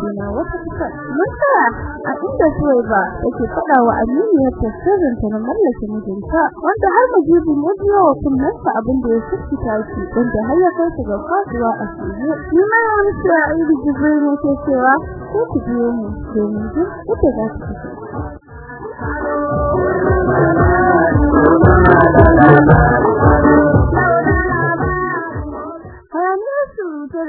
suna wata kuka mun tsaya a inda Suwaiba yake faɗa wa Aminiyar ta sirrin ta na mallake mijinta wanda har majibin ya biyo wa kunnansa abin da ya fuskita shi wanda har ya kai su ga fasuwa a shirye. Ni ma wani cewa Aidu Jibril ne ke cewa ko ku biyo mu domin jin ita za ta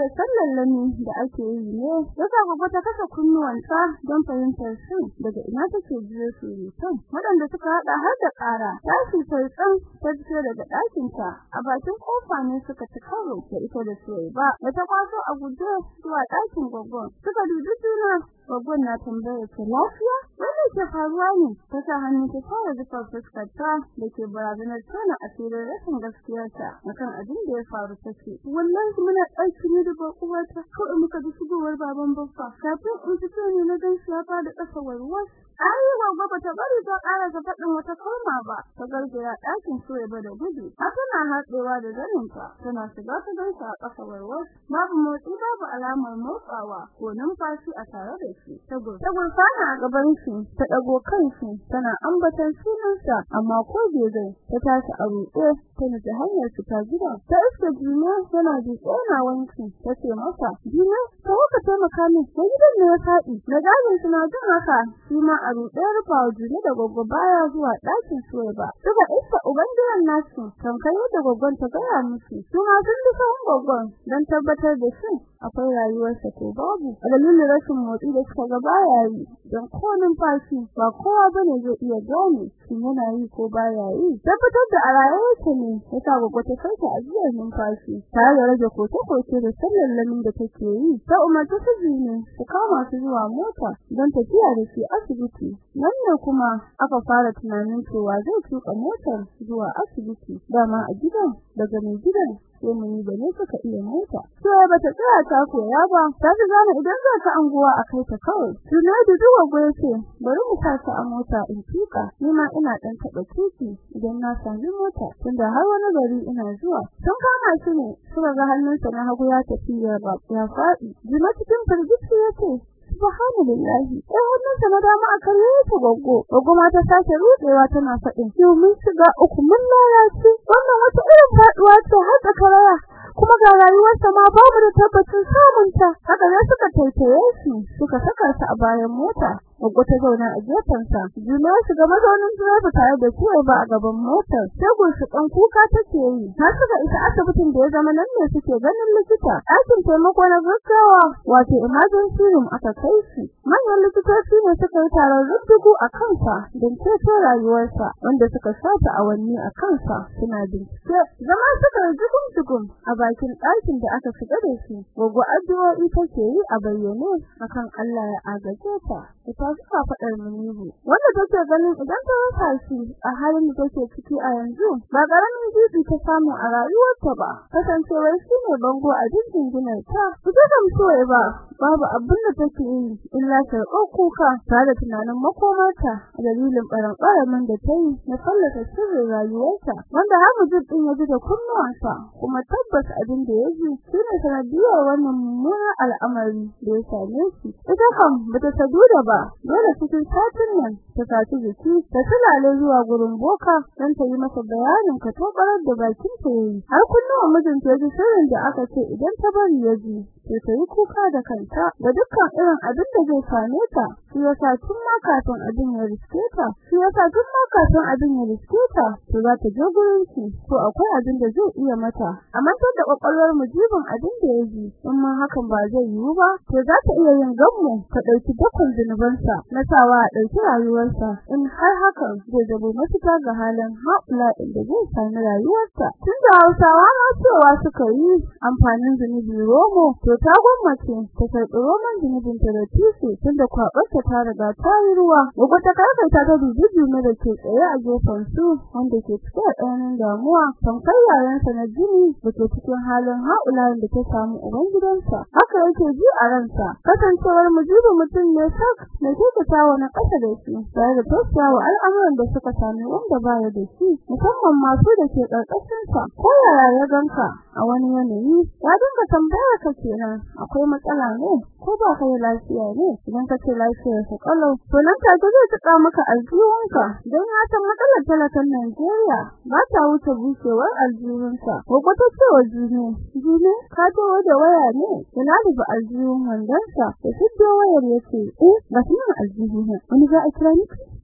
kasance da sallallami da ake yi ne yasa gobe ta kasa kunnuwanta don fahimtar shin daga ina take jiyo su rutun waɗanda suka hada har da ƙara sai tsan ta fito daga ɗakin ta a bakin ƙofa ne suka ci karo da ita da soyayya ba da ta kwaso a guje zuwa ɗakin gwaggon. Suka dubi juna na ta lafiya wani ke faruwa ne ta sa hannu ta fara zufa fuskar ta da ke barazanar tona asirin rashin gaskiyarta akan abin da ya faru take wallahi muna ɗauki ne da bakuwata kawai muka ji shigowar baban babba kafin in fito ne na gan shi ya fada ƙasa warwas ai babba bata bari ta ƙara ta faɗin wata kalma ba ta gargaya ɗakin soya ba da gudu a tana hatsewa da zaninta tana shiga ta gan a ƙasa warwas babu motsi babu alamar motsawa ko numfashi a tare da shi. Ta gurfana a gaban shi ta ɗago kanshi tana ambatan sunansa amma ko bai ta tashi a ruɗe ta nufi hanyar su ta gida. Ta iska juna yana duƙe yana wanki ta ce masa juna ta ka taimaka min mai gidan ne ya faɗi. Na gane suna jin haka shi ma a ruɗe rufa juna da gwaggo baya zuwa ɗakin suwai ba suka iska uban gidan nasu tamkar yadda gwaggon ta gaya musu su ma sun bi sahun gwaggon don tabbatar da shi. Akwai rayuwarsa ko babu. Dalilin rashin motsi da suka ga baya yi. Don ko numfashi ba kowa ba ne zai iya gane shin yana yi ko baya yi. Tabbatar da a rayuwarsa ne yasa gwaggo ta sauke ajiyar numfashi tare da rage koke-koke da sallallamin da take yi. Ta umarta su ne su kama su zuwa mota don tafiya da shi asibiti. Nan ne kuma aka fara tunanin cewa zai tuka motar zuwa asibiti. Dama a gidan daga mai gidan sai mun yi ba ne suka iya mota. Sai bata tsaya ta koya ba ta gane idan za ta anguwa a kai ta kawai. Tunai da goye ce bari mu sa ta a mota in tuka. Ni ma ina dan taba tuƙi idan na sami mota tunda har wani gari ina zuwa. Sun kama shi ne suka ga hannunsa na hagu ya tafi ya ba ya faɗi. Jima cikin firgici ya ce subhanallahi eh wannan sa dama a kare ta goggo. Goggo ma ta sake rudewa tana faɗin yau mun shiga uku mun lalace. Wannan wata irin faɗuwa ce har da karaya kuma ga rayuwarsa ma babu da tabbacin samunta. Haka ne suka taitaye shi suka saka shi a bayan mota. Goggo ta zauna a gefensa. Juma shiga mazaunin direba tare da ciwo ba a gaban motar. Sai gunshi kan kuka take yi. Har suka isa asibitin da ya zama nan ne suke ganin likita. Ɗakin taimako na gaggawa wato emergency room aka kai shi. Manyan likitoci ne suka yi taron rubdugu a kansa don ceto rayuwarsa wanda suka sata awanni a kansa suna bincike. Zama suka yi jigum a bakin ɗakin da aka shiga da shi. Goggo addu'o'i take yi a bayyane akan Allah ya agaje ta. Ita suka faɗar munibu wanda take ganin idan ta rasa shi a halin da take ciki a yanzu ba ƙaramin jibi ta samu a rayuwarta ba. Kasancewar shi ne bango a jinjin ginar ta ita kam soye ba babu abin da take yi illa karɓo kuka tare da tunanin makomarta a dalilin ɓaran ɓaramin da ta yi na fallasa sirrin rayuwarta wanda har mujib ɗin ya ji da kunnuwansa kuma tabbas abin da ya ji shi ne sanadiyar wannan mummunan al'amari da ya same shi. Ita kam bata sadu da ba dole cikin satin nan ta tafi jiki ta tulale zuwa gurin boka don ta yi masa bayanin ka tobarar da bakin ta yi. Har kunnuwan mijinta ya ji sirrin da aka ce idan ta bari ya ji. Sai ta yi kuka da kanta da dukkan irin abin da zai same ta shi yasa tun ma kafin abin ya riske ta shi yasa tun ma kafin abin ya riske ta to za ta je gurin shi to akwai abin da zai iya mata. Amma ta da kwakwalwar mujibin abin da ya ji in ma hakan ba zai yiwu ba to za ta iya yin gammu ta ɗauki dakon zunubansa na sawa a ɗauki rayuwarsa in har hakan zai zabo mafita ga halin haƙula da zai sami rayuwarsa. Tun da hausawa ma cewa suka yi amfanin zunubi romo to to ta gwammace ta karɓi roman jinibinta da tisi tunda kwaɓarta ta riga ta yi ruwa. Gogo ta karkaita ta dubi jume da ke tsaye a gefen su wanda ke cike da tsananin damuwa. Tamkar yayansa na jini da ke cikin halin haulayin da ta samu uban gidansa. Haka yake ji a ransa. Kasancewar mujibu mutum ne sak mai kyautatawa na ƙasa da shi tare da tausayawa al'amuran da suka sami wanda baya da shi musamman masu da ke ƙarƙashinsa. Ko yaya ya ganka a wani yanayi. Ya dinga tambayar ka kenan akwai matsala ne? Ko ba ka da lafiya ne? Idan ka ce lafiyar ka kalau to nan take zai tuka maka aljihunka. Don ya san matsalar talakan Najeriya ba ta wuce bushewar aljihunsa. Ko ko ta ce wa jini jini ka tawo da waya ne? Yana da aljihun wandansa da fiddo wayar ya ce eh ga sunan aljihun wani za a kira ni?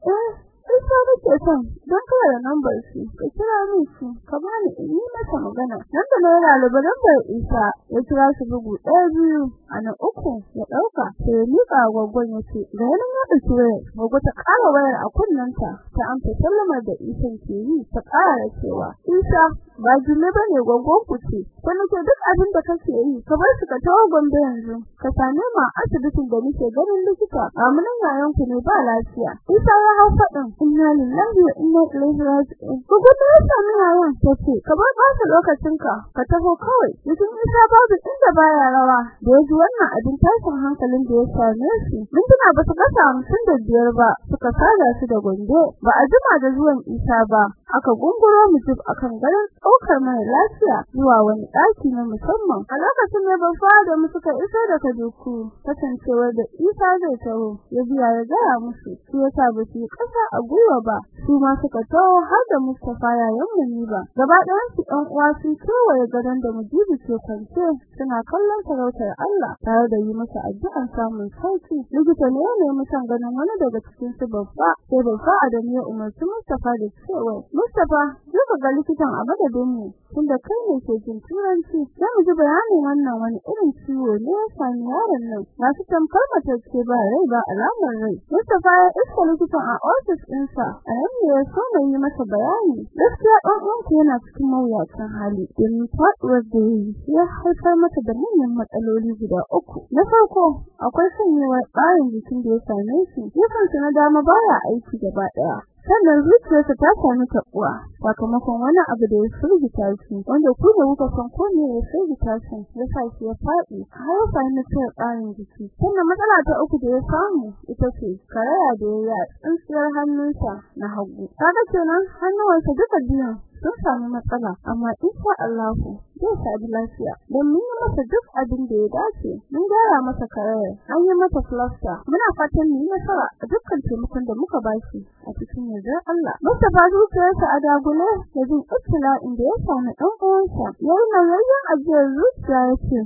Eh Isa nake son. Don kawai da lambar shi ka kira min shi ka bani in yi masa magana. Nan da na da lambar Isa ya kira shi bugu ɗaya biyu a na uku ya ɗauka sai ya miƙa gwaggon ya ce ga yanan ya ɗauki wayar. Gwaggo ta ƙara wayar a kunnenta ta amsa sallamar da Isan ke yi ta ƙara cewa Isa ba jime ba ne gwaggon ku ce ko nake duk abin da kake yi ka bar shi ka tawo gombe yanzu ka same mu a asibitin da nake ganin likita amunan yayan ku ne ba lafiya. Isa ya hau faɗin inna lillahi wa inna ilaihi raji'un gwaggo ta sami yayan ta ce ka bar ɓata lokacinka ka taho kawai. Cikin Isa babu inda baya rawa. Da yaji wannan abin tashin hankalin da ya same shi mintuna ba su kasa hamsin da biyar ba suka sada su da gondo ba a jima da zuwan Isa ba. Aka gunguro mujib akan garin ɗaukar mai lafiya zuwa wani ɗaki na musamman. A lokacin ne fara da suka isa da kaduku kasancewar da Isa zai taho ya biya ya gaya musu shi yasa ba su kasa a gwiwa ba su ma suka taho har da Mustafa yayan muni ba gaba ɗayan su ɗan uwa sun kewaye gadon da mujibi ke kwance suna kallon sarautar Allah tare da yi masa addu'an samun sauƙi likita ne ya nemi son ganin wani daga cikin su babba sai babba Adam ya umarci Mustafa da cewa Mustafa zai ga likitan a madadin mu tunda kai ne ke jin turanci. Sai mu ji bayanin wannan wani irin ciwo ne ya sami yaron nan. Masu tamkar matacce ba rai ba alamar rai. Mustafa ya iska likitan a office ɗinsa. A nan ne ya so yi masa bayani. Gaskiya ɗan uwanka yana cikin mawuyacin hali domin faɗuwar da ya yi ya haifar mata da manyan matsaloli guda uku. Na farko akwai sanyewar ɓarin jikin da ya same shi. Gefensa na dama baya aiki gaba ɗaya. Sannan zuciyarsa ta sami tabuwa sakamakon wani abu da ya firgita shi wanda ku da kuka san ko ne ya firgita shi ya sa shi ya faɗi har ya sami tsayar tsarin jiki. Sannan matsala ta uku da ya samu ita ce karaya da ya yi a tsintsiyar hannunsa na hagu. Kaga kenan hannuwansa duka biyun sun sami matsala amma insha Allah zai sami lafiya. Don mun yi masa duk abin da ya dace mun gyara masa karaya an yi masa plaster muna fatan mu yi nasara a dukkan taimakon da muka bashi a cikin yardar Allah. Mustafa zuciyarsa a dagule da jin ittila inda ya sami ɗan uwansa. Yayin ajiyar zuciya ya ce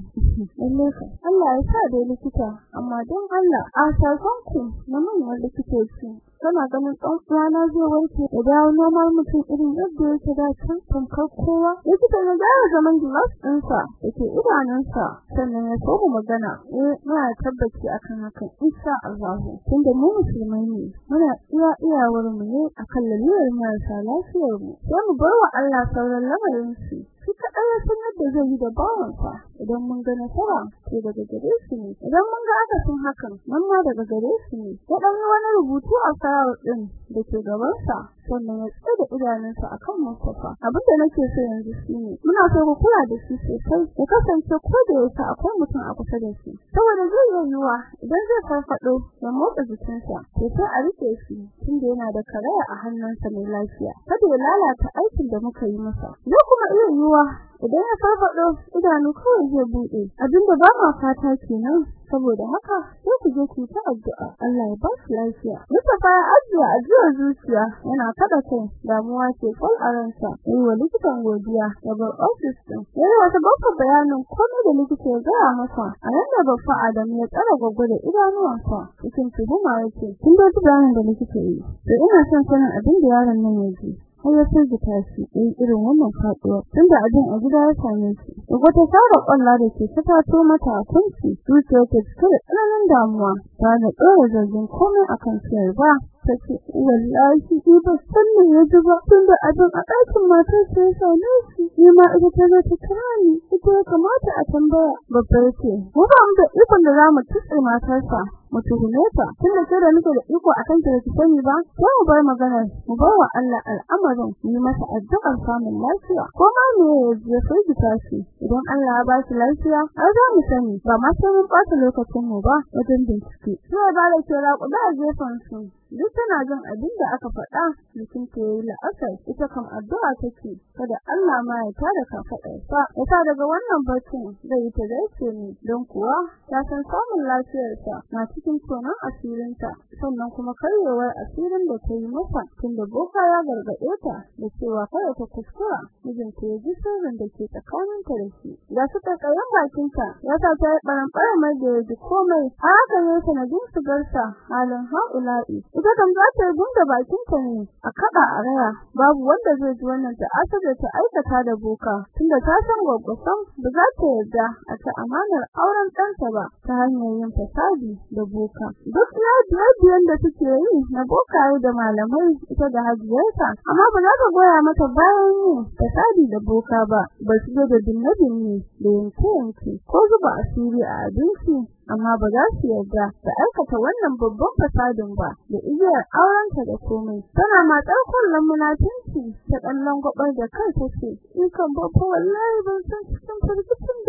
Allah ya sa da likita amma don Allah a sakonku na manyan likitoci. Kana ganin ɗan uwana zai warke. Da dawo normal mutum irin yadda yake da can tamkar kowa. Likita ya gyara zaman gilas ɗinsa da ke idanunsa. Sannan ya so magana. Eh muna tabbaci akan hakan insha Allah tunda mu musulmai ne muna iya iyawar mu ne akan lalurar marasa lafiyar mu. Sai mu bar wa Allah sauran lamarin shi shi kaɗai ya san yadda zai yi da bawansa. Idan mun ga nasara sai daga gare shi ne. Idan mun ga akasin hakan nan ma daga gare shi ne. Ya ɗan yi wani rubutu a sayar ɗin da ke gabansa. Sannan ya tsaye da idanunsa a kan Mustapha abin da nake so yanzu shine muna so ku kula da shi sosai ya kasance ko da yaushe akwai mutum a kusa da shi. Saboda zai yi yiwuwa idan zai farfaɗo ya motsa jikinsa to sai a riƙe shi tunda yana da karaya a hannunsa mai lafiya kada ya lalata aikin da muka yi masa. Ya kuma iya yiwuwa idan ya farfaɗo idanu kawai zai buɗe. Abinda ba ma fata kenan. Saboda haka sai ku je ku ta addu'a. Allah ya ba shi lafiya. Mustafa ya ajiye ajiyar zuciya. Yana kada kai. Damuwa ce kol a ransa. Wa likitan godiya. Ya bar office din yayi wata babbar bayanin komai da likita ya gaya masa. A nan da babba Adam ya tsara gwaggo da idanuwansa. Cikin tuhuma yake. Kin da da likita yi. To ina son sanin abin da yaron nan ya ji. Har ya firgita shi in irin wannan faɗuwa tunda abin a gida ya same shi. Daga ta fara kwalla da ke fatato mata kunci zuciyar ta cike da tsananin damuwa. Ta da tsoro zargin komai akan ciyar ba tace wallahi ni ba san me yaji ba tunda abin a ɗakin matar sai same shi. Ni ma ita ta zo ta kira ni ita ya kamata a tambaya. Babba yake mu ba mu da ikon da za mu tutse matarsa. Mu tuhume ta. Tunda sai da nake da iko akan ta ki sani ba ko mu bar magana mu bar wa Allah al'amarin yi masa addu'ar samun lafiya. Ko ma me ya sai tashi? Idan Allah ya ba shi lafiya har za mu sani. Ba ma sai mun ɓata lokacin mu ba wajen bincike. Sai ba da kira kuɗa a gefen su. Duk tana jin abin da aka faɗa jikin ta yayi la'asar. Ita kam addu'a take kada Allah ma ya tada ka faɗa sa yasa daga wannan barcin zai ta dace ni don kuwa ta san samun lafiyarsa na cikin tonon asirinta sannan kuma karyewar asirin da ta yi masa tunda boka ya gargaɗe ta da cewa kada ta kuskura mijinta ya ji sirrin da ke tsakaninta da shi. Da su kayan bakinta ya sa ta yi ɓaran mai da ya ji komai haka ne sanadin shigarsa halin ha'ula'i. Ita kan za ta gunda bakinta ne a kada a raya babu wanda zai ji wannan ta asaba ta aikata da boka tunda ta san gwaggwasan ba za ta yarda a ta amanar auren ɗanta ba ta hanyar yin fasadi da boka. Duk ya biyan da suke yi na bokaye da malamai ita da hajiyarsa amma ba za ka goya mata bayan yin fasadi da boka ba. Ba su da dinne-dinne da yanke-yanke ko zuba asiri a abinci. Amma ba za su yarda da aikata wannan babban fasadin ba da igiyar aurenta da komai. Tana matsar kullum munafinci ta kallon gobar da kai tace in kan babba wallahi ban san cikin da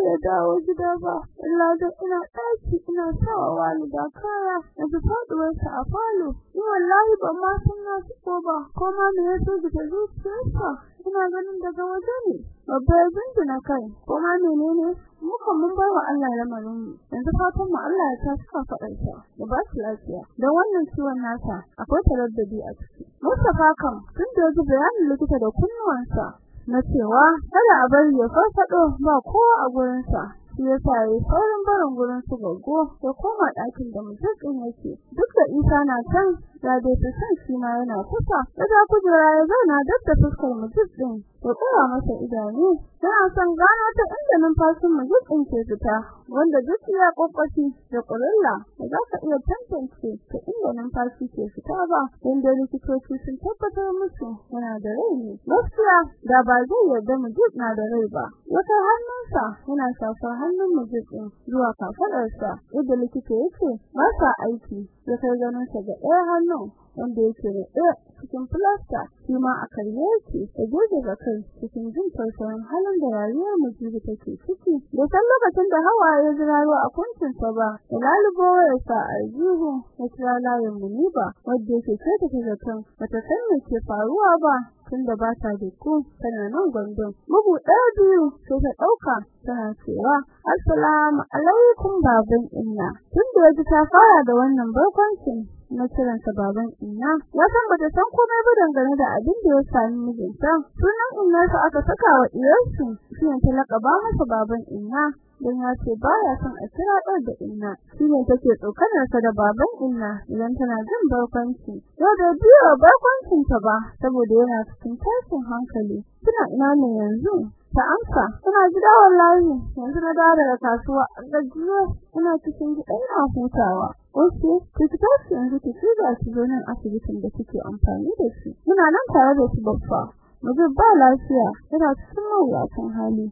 ya dawo gida ba. Illa da ina daki ina sawa kaya da faduwar sa a falo. Ni wallahi ban ma san na ko ba ko ma me yaso da zuciyarsa? Ina ganin daga waje ne babba ya na kai ko ma menene? Muka mun bar wa Allah lamarin yanzu fatan mu Allah ya tashi ka fadarsa da ba shi lafiya. Dan wannan ciwon nasa akwai taraddadi a ciki. Mustafa kam tun da yaji bayanin likita da kunnuwansa na cewa kada a bari ya farfado ba kowa a gurinsa. Shi yasa yayi saurin barin gurin su gaggo ya koma ɗakin da mutum yake. Duk da Isa na can da dai ta san shi ma yana kusa daga kujera ya zauna duk da fuskar mutum din ya kura masa idanu. Yana son gano ta inda numfashin mutum ke fita wanda duk ya kokkoci da kurulla da za ka iya tantance ta inda numfashi ke fita ba inda likitoci sun tabbatar musu yana da rai ne. Gaskiya da ba zai yarda mutum na da rai ba. Wata hannunsa yana shafar hannun mutum zuwa kafadarsa yadda likita yake ba sa aiki ya kai ganin sa ga ɗaya hannun wanda yake da ɗaya cikin plasta shi ma a karye yake da goge ga kai cikin jin tausayin halin da rayuwar mujibi take ciki. Da san lokacin da hawaye ziraro a kuncin sa ba da lalubo ya sa aljihu ya kira layin muniba wanda yake kai da zaton bata san me ke faruwa ba. Tunda ba ta da ku tana nan gwandon bugu ɗaya biyu sai ta ɗauka tana cewa assalamu alaikum baban inna. Tunda yaji ta fara da wannan barkwancin na kiransa baban inna. Ya san bata san komai ba dangane da abin da ya sami mijinta. Sunan inna sa aka saka wa diyarsu ne ta ba masa baban inna dan ya ce baya son a kira ɗan da inna. Shine take tsokanar sa da baban inna idan tana jin barkwanci. Yau da biyo barkwancin ta ba saboda yana cikin tashin hankali. Kina ina ne yanzu? Ta amsa ina gida wallahi yanzu na dawo daga kasuwa gajiya ina cikin gida ina hutawa. Oke, ki tashi yanzu ki shiga ki zo nan asibitin da kike amfani da shi. Muna nan tare da su babba. Mutum ba lafiya, yana cikin mawuyacin hali.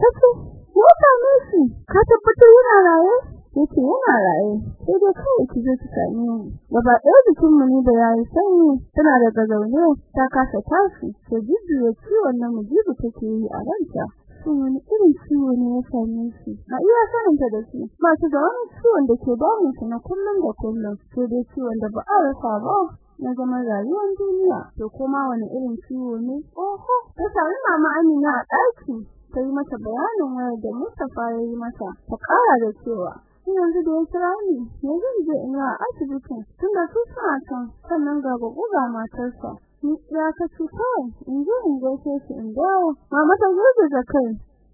Kace? Ya same shi. Ka tabbatar yana raye? Yace yana raye. Sai dai kawai ki zo ki same ni. Gaba ɗaya jikin mu ne da yayi sanyi. Tana daga zaune, ta kasa tashi. Ta jijjiya ciwon nan mujibu take yi a ranta. shin wani irin ciwo ne ya same shi a iya saninta da shi ba su da wani ciwon da ke damun shi na kullum da kullum sai dai ciwon da ba a rasa ba na zaman rayuwar duniya. To kuma wani irin ciwo ne? Oho ta sami mama Amina a ɗaki ta yi mata bayanin wayar da Mustapha ya yi mata ta ƙara da cewa yanzu da ya kira ni ne zan je in a asibitin tunda su suna can sannan ga guga matarsa. Ya kace kawai in je in gaishe shi in dawo. Mama ta zo da kai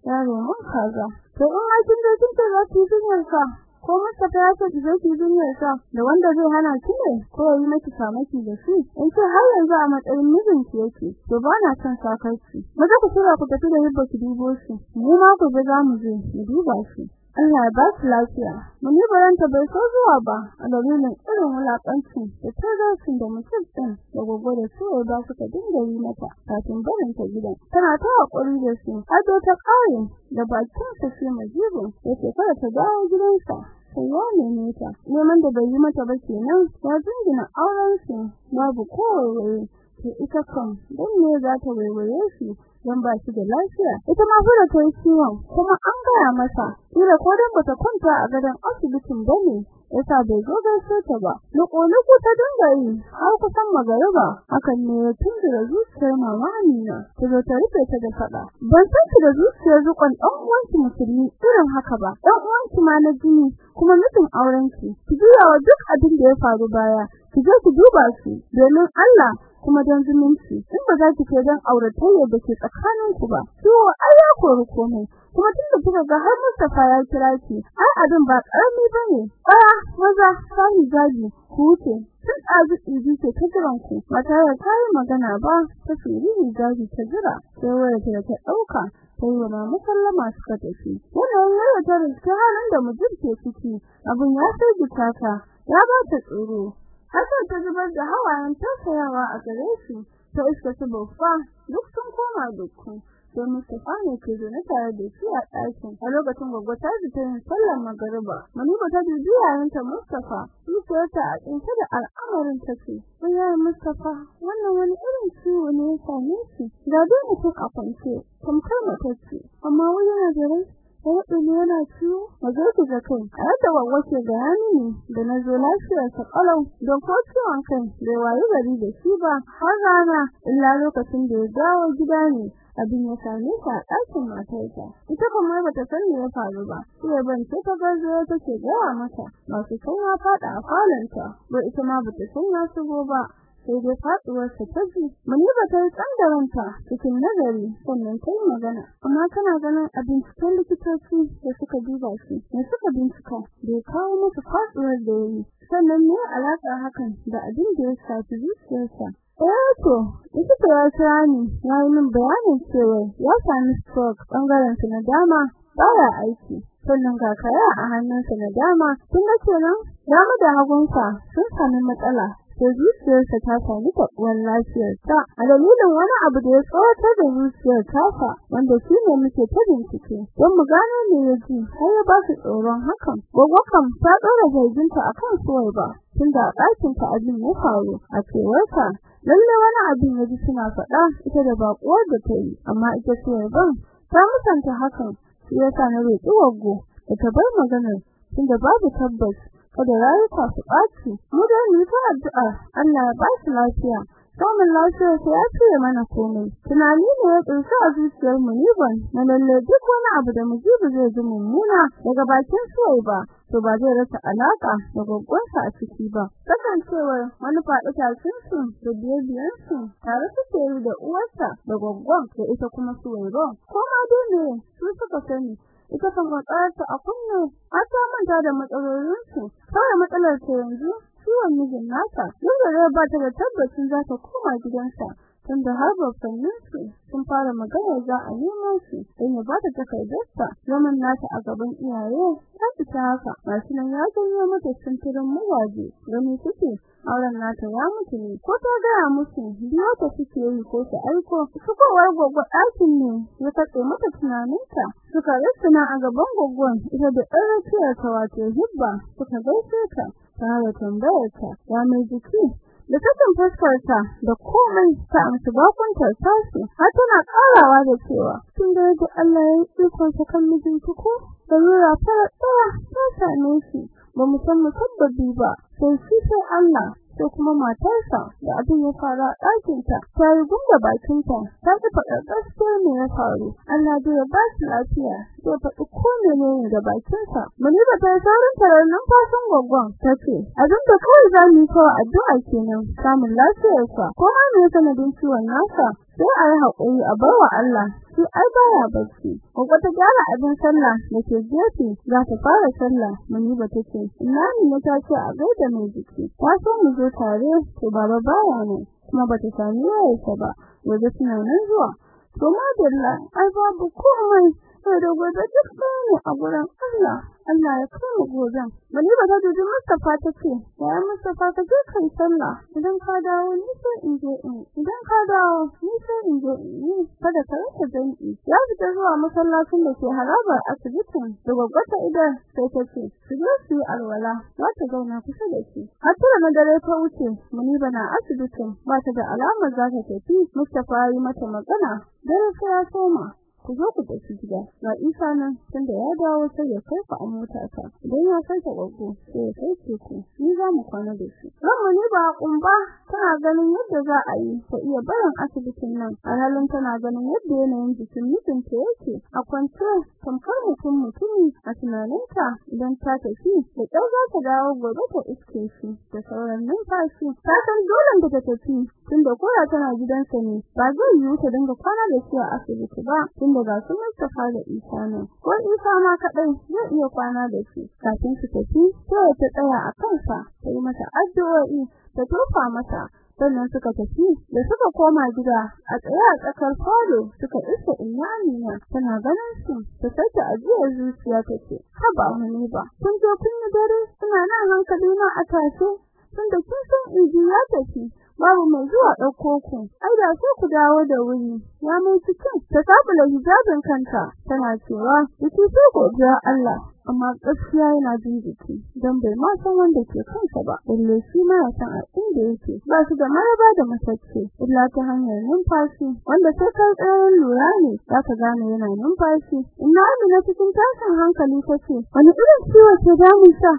yaro mun kaza. To in ma kin da kin ta za ki ka? Ko Mustafa ya ce ki zo ki duniyar sa da wanda zai hana ki ne ko yi miki samaki da shi in ce har yanzu a matsayin mijinki yake to ba na son sakarci maza ku tura ku tafi da hibba ki dubo shi mu ma ku ga mu je mu duba shi Allah ba su lafiya. Muni baranta bai so zuwa ba a dalilin irin wulaƙancin da tazarcin da mutum ɗin da gogo da su ba suka dinga yi mata kafin barin ta gidan. Tana ta haƙuri da su, ado ta ƙare da bakin sa shi majibin yake kada ta dawo gidansa. Ya neme ta neman da bai yi mata ba kenan ya jingina auren su babu kowaye to ita kan dan ne za ta waiwaye shi dan ba shi da lafiya ita ma fara ta yi ciwon kuma an gaya masa kira ko dan bata kwanta a gadon asibitin ba ne yasa bai zo gaishe ta ba nuku ta dinga yi har kusan magariba hakan ne ya tunzura zuciyar mama Amina ta zo ta rufe ta da fada ban san ki da zuciyar rukun dan uwanki musulmi irin haka ba dan uwanki ma na jini kuma mutum aurenki. Ki juya wa duk abin da ya faru baya. Ki je ki duba shi domin Allah kuma don zumunci. In ba za ki ce don auratayya da ke tsakanin ku ba to ai ya kori komai. Kuma tunda kika ga har Mustafa ya kira ki ai abin ba ƙarami ba ne aya maza sai gaji ku ce tun azu izi ce ta jiran ku. Mata ya kai magana ba ta sirri gaji ta jira. Sai waya ta ta ɗauka sai wa musallama suka tafi. Wannan yaya ta rinka halin da mujib ke ciki abun ya sai gitaka ya ba ta tsoro. Hassan ta zubar da hawayen tausayawa a gare shi ta iska su baffa duk sun koma dukku. Sai Mustafa ne ke zaune tare da shi a ɗakin. A lokacin gwagwa ta fita yin sallar magariba. Maniba ta dubi yayanta Mustafa zuciyarta a tsinke da al'amarin ta ce ya Mustafa wannan wani irin ciwo ne ya same shi da dai mutum a kwance. Tamkar matacce. Amma wani yana da rai? Ne yana ciwo? Maza ku ga kai. A yadda wawace ga yani da na zo lafiyar sa kalau don ko ciwon kai bai wayi gari da shi ba har rana illa lokacin da ya dawo gida ne. Abin ya same ta a ɗakin matarsa. Ita kuma bata san me ya faru ba. Sai ban ce ta garzo take gawa mata masu san ya fada a falanta ba ita ma bata san ya shigo ba. Sai dai faduwar ta ji. Muniba ta tsandaranta cikin nazari sannan ta yi magana. Amma kana ganin abin cikin likitoci da suka duba shi ne suka bincika da kawo masa faduwar da yayi sannan ne alaka hakan da abin da ya shafi zuciyarsa? Eh to, likita ya kira ni, ya yi min bayanin cewa ya sami stroke ɓangaren sa na dama baya aiki. Sannan ga kaya a hannunsa na dama, kun ga kenan dama da hagunsa sun sami matsala. Sai zuciyarsa ta sami taɓuwar lafiyarsa a dalilin wani abu da ya tsawatar da zuciyar tasa wanda shi ne muke ta bincike don mu gano me ya ji har ya ba su tsoron hakan. Gwagwa kam ta ɗora zarginta a kan suwai ba, tunda a ɗakinta abin ya faru a cewarta lalle wani abin yaji suna faɗa ita da bakuwar da ta yi amma ita ce ban. Ta musanta hakan shi yasa na roƙi waggo da ta bar maganar tunda babu tabbas kada rayuka su ɓaci. Mu da ta addu'a Allah ya ba shi lafiya. Samun lafiyar sa ya ce mana komai. Tunani ne ya tsinsa a zuciyar mu ni ban. Na lalle duk wani abu da mujibu zai ji mummuna daga bakin soyi ba. To ba zai rasa alaka da gaggonsa a ciki ba. Kasancewar wani faɗi tashin su da biyan su tare yi da uwarsa da gaggon da ita kuma suwairo kuma dai ne su suka sani. Ita kan matsarta a kunne har ta manta da matsalolin su. Kawai matsalar ta yanzu ciwon mijin nata yadda ba ta da tabbacin za ta koma gidansa tunda har babbannin su sun fara magana za a nemo shi don ya bata takardarsa zaman nata a gaban iyaye. Ta fita haka masu nan ya janyo mata sintirin mawaje gani suke auren nata ya mutu ne. Ko ta gaya musu biyo ta suke yi ko ta aiko. Shigowar gogo ɗakin ne ya katse mata tunaninta. Suka rissuna a gaban gogon ita da ɗan rakiyar ta wato hibba suka gaishe ta. Tare tambayar ta ya mai jiki da sakin fuskarta da komai ta amsa bakuntar tasu har tana karawa da cewa tun da yadda Allah ya yi ikon sa kan mijinki ko? Da rura fara tsaya ta same shi ba mu san musabbabi ba sai shi sai Allah. Sai kuma matarsa da abin ya fara ɗakinta. Ta yi gunga bakinta ta ji faɗa gaskiyar me ya faru. Allah zai ya ba shi lafiya zai faɗi ko menene da bakinsa. Muni ba ta yi saurin tarar numfashin gwaggon ta ce abin da kawai za mu yi kawai addu'a kenan samun lafiyarsa. Ko ma me sanadin ciwon nasa? Sai a yi haƙuri a bar wa Allah. Shi ai baya bacci. Ko ta gyara abin sallah dake gefe za ta fara sallah. Muni ba tace ina ne? Ta ce a gaida mai jiki. Ta so mu zo tare to baba baya ne kuma bata sami yayarsa ba. Waje suna nan zuwa. To madalla ai babu komai. Sai da gobe duk ne a gurin Allah. Allah ya kai gobe bani ba ta dubi Mustafa tace ya Mustafa ka je kai sallah. Idan ka dawo ni sai in je in idan ka dawo ni sai in je in kada ka rasa danki ya fita zuwa masallacin da ke harabar asibitin da gwaggwata idan sai ta ce su je su yi alwala. Za ta zauna kusa da shi. Har tara na dare ta wuce muni bana asibitin. Ba ta da alamar za ta tafi. Mustafa yi mata magana. Dare sai ya soma. Ku zo ku tafi gida. Ga isa nan tunda ya dawo sai ya kai ku a ta idan ya kai ta gogo sai ya kai ku ni za mu kwana da shi. Ranmu ne ba kumba tana ganin yadda za a yi ta iya barin asibitin nan. A halin tana ganin yadda yanayin jikin mijinta yake. A kwance tamkar mutum mutumi a tunaninta. Idan ta tafi da kyau za ta dawo gobe ta iske shi da sauran numfashi. Ta san dole da ta tafi tunda koya tana gidansa ne ba zai yiwu ta dinga kwana da shi a asibiti ba. Tunda ga su Mustafa da Isa nan ko Isa ma kadai zai iya kwana da shi. Kafin su tafi sai ta tsaya a kansa ta yi mata addu'o'i ta tofa mata sannan suka tafi da suka koma gida a tsaye a tsakar falo suka isa inyaniya tana ganin su ta sake ajiyar zuciya take haba mu ba kun je kun dare? Suna nan hankali na a tashe. Tunda kin san iji ya tafi babu mai zuwa ɗauko ku. Ai da sai ku dawo da wuri. Ya mai cikin ta sabula hijabin kanta. Tana cewa yake so godiya Allah. Amma gaskiya yana jin jiki dan bai ma san wanda ke kansa ba. Lalle shi ma ya san a inda yake. Ba su da maraba da masacce illa ta hanyar numfashi wanda sai kai tsayin lura ne. Zaka gane yana numfashi. Ina na cikin tashin hankali tace wani irin ciwo ke damun sa?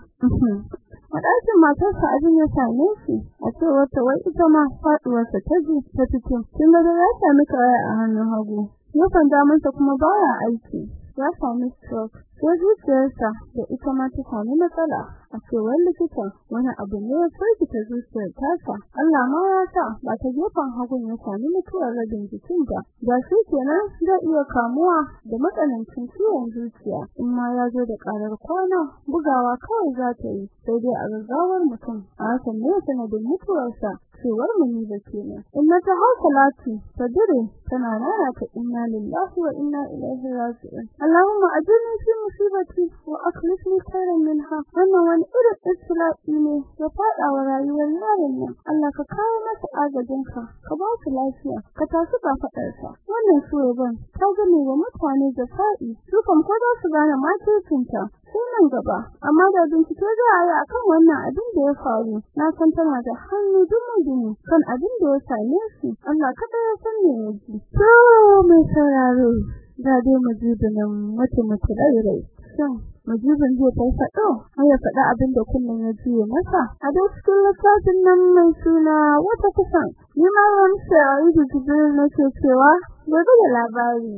Madakin matarsa abin ya same shi a cewar ta wai ita ma faduwarsa ta ji ta fito tun da ya sami kawai a hannun hagu Yufan damansa kuma baya aiki. Ya sami stroke sai zuciyarsa da ita ma ta sami matsala. A cewar likitan wani abu ne ya firgita zuciyar tasa. Allah ma ya sa ba ta gefen hagun ya sami mutuwar rabin jikin ba. Da shi kenan zai iya kamuwa da matsanancin ciwon zuciya. In ma ya zo da karar kwana bugawa kawai za ta yi. Sai dai a gaggawar mutum. A hakan ne sanadin mutuwarsa. Cewar mu da kenan in na ta hausa lati ta dire tana rana ta inna lillahi wa inna ilaihi raji'un. Allahumma ajirni fi musibati wa akhlifni khairan minha. Wannan wani irin istila'i ne ya fada wa rayuwar yaron nan. Allah ka kawo masa agajinka ka ba su lafiya ka tashi ka fadarsa wannan shugaban ta gane wa mutane da fa'i su kan ko za su gane matinta sai nan gaba. Amma da bincike za a yi akan wannan abin da ya faru na san tana da hannu dumu-dumu kan abin da ya same shi Allah kada ya san me yaji to mai sauraro da dai majibin mutum mutum rai shin majibin zai kai fado har ya faɗa abin da kullun ya jiye masa. A da cikin lissafin nan mai suna wata kusan ni ma ramsa idu jibril nake cewa gobe da labari.